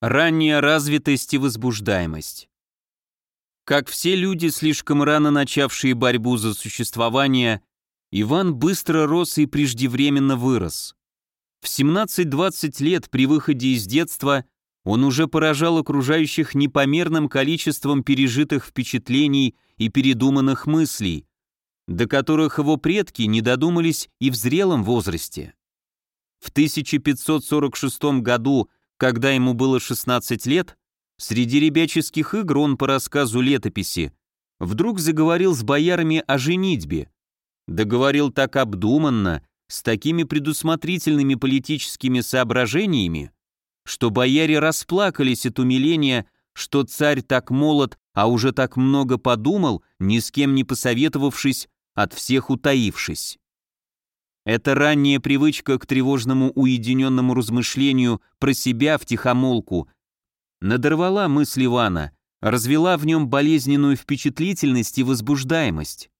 Ранняя развитость и возбуждаемость. Как все люди, слишком рано начавшие борьбу за существование, Иван быстро рос и преждевременно вырос. В 17-20 лет при выходе из детства он уже поражал окружающих непомерным количеством пережитых впечатлений и передуманных мыслей, до которых его предки не додумались и в зрелом возрасте. В 1546 году когда ему было 16 лет, среди ребяческих игр он по рассказу летописи вдруг заговорил с боярами о женитьбе. Договорил так обдуманно, с такими предусмотрительными политическими соображениями, что бояре расплакались от умиления, что царь так молод, а уже так много подумал, ни с кем не посоветовавшись, от всех утаившись. Эта ранняя привычка к тревожному уединенному размышлению про себя в тихомолку надорвала мысль Ивана, развела в нем болезненную впечатлительность и возбуждаемость.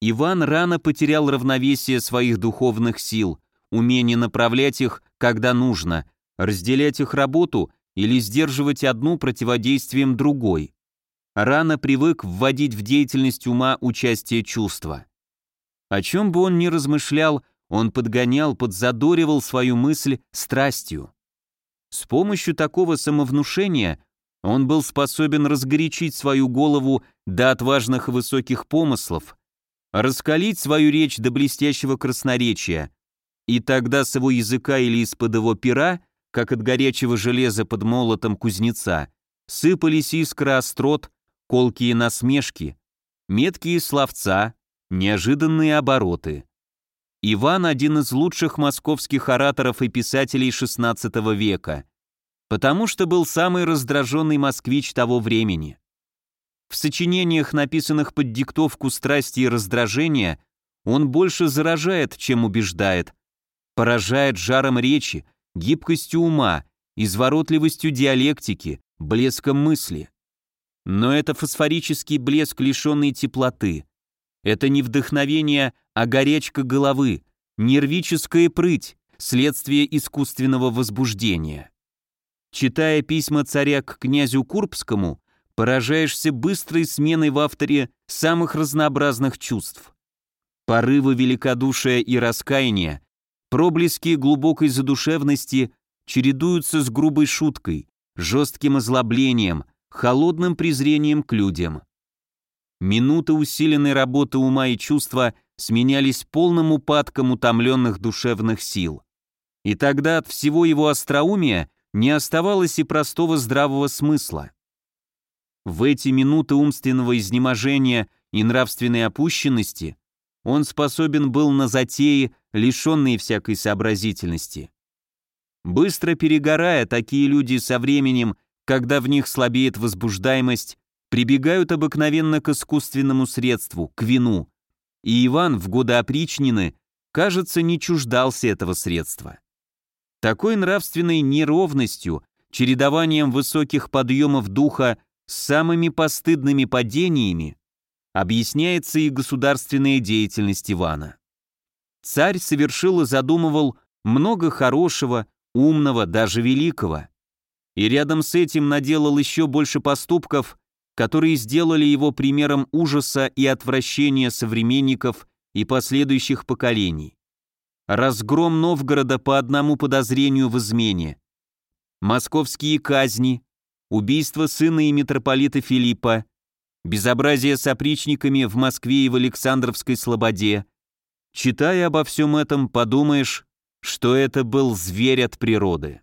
Иван рано потерял равновесие своих духовных сил, умение направлять их, когда нужно, разделять их работу или сдерживать одну противодействием другой. Рано привык вводить в деятельность ума участие чувства. О чем бы он ни размышлял, он подгонял, подзадоривал свою мысль страстью. С помощью такого самовнушения он был способен разгорячить свою голову до отважных и высоких помыслов, раскалить свою речь до блестящего красноречия, и тогда с его языка или из-под его пера, как от горячего железа под молотом кузнеца, сыпались искры острот, колкие насмешки, меткие словца, неожиданные обороты. Иван – один из лучших московских ораторов и писателей XVI века, потому что был самый раздраженный москвич того времени. В сочинениях, написанных под диктовку страсти и раздражения, он больше заражает, чем убеждает, поражает жаром речи, гибкостью ума, изворотливостью диалектики, блеском мысли. Но это фосфорический блеск, лишенный теплоты, это не вдохновение, а горячка головы, нервическая прыть, следствие искусственного возбуждения. Читая письма царя к князю Курбскому, поражаешься быстрой сменой в авторе самых разнообразных чувств. Порывы великодушия и раскаяния, проблески глубокой задушевности чередуются с грубой шуткой, жестким озлоблением, холодным презрением к людям. Минуты усиленной работы ума и чувства сменялись полным упадком утомленных душевных сил. И тогда от всего его остроумия не оставалось и простого здравого смысла. В эти минуты умственного изнеможения и нравственной опущенности он способен был на затеи, лишенные всякой сообразительности. Быстро перегорая, такие люди со временем, когда в них слабеет возбуждаемость, прибегают обыкновенно к искусственному средству, к вину, и Иван в годы опричнины, кажется, не чуждался этого средства. Такой нравственной неровностью, чередованием высоких подъемов духа с самыми постыдными падениями объясняется и государственная деятельность Ивана. Царь совершил и задумывал много хорошего, умного, даже великого. И рядом с этим наделал еще больше поступков, которые сделали его примером ужаса и отвращения современников и последующих поколений. Разгром Новгорода по одному подозрению в измене. Московские казни, убийство сына и митрополита Филиппа, безобразие с опричниками в Москве и в Александровской Слободе. Читая обо всем этом, подумаешь, что это был зверь от природы.